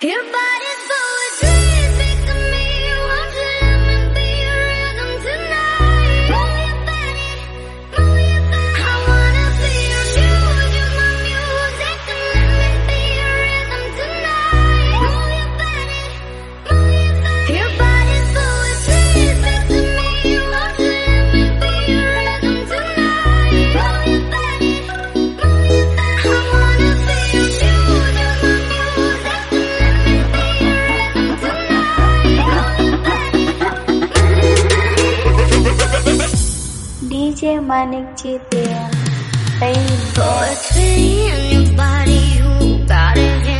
Your body's full of dreams. DJ Manik Chitian your body, you. got it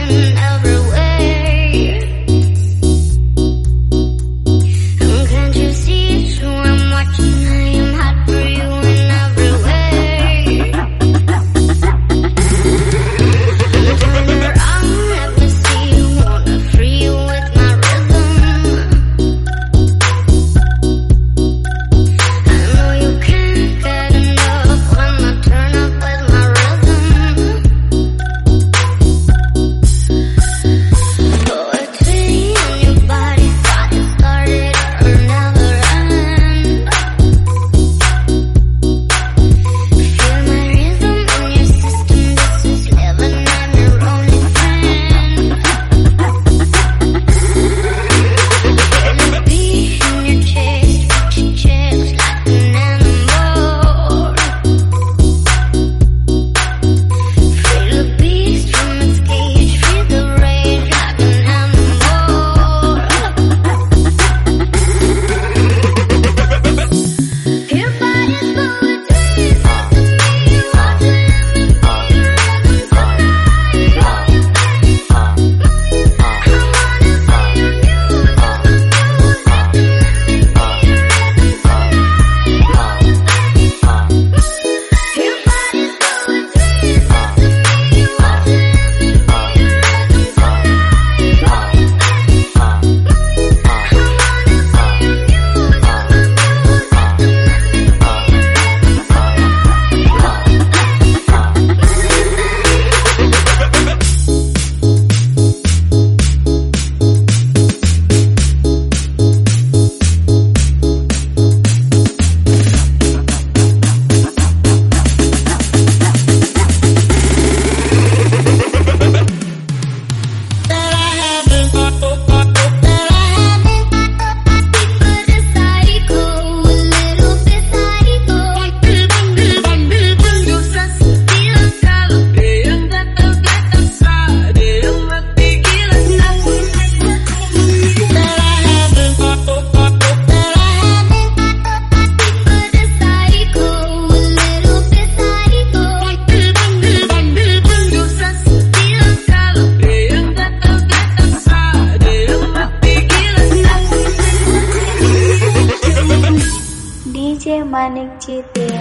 chia tiền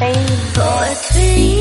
tên gọi thúy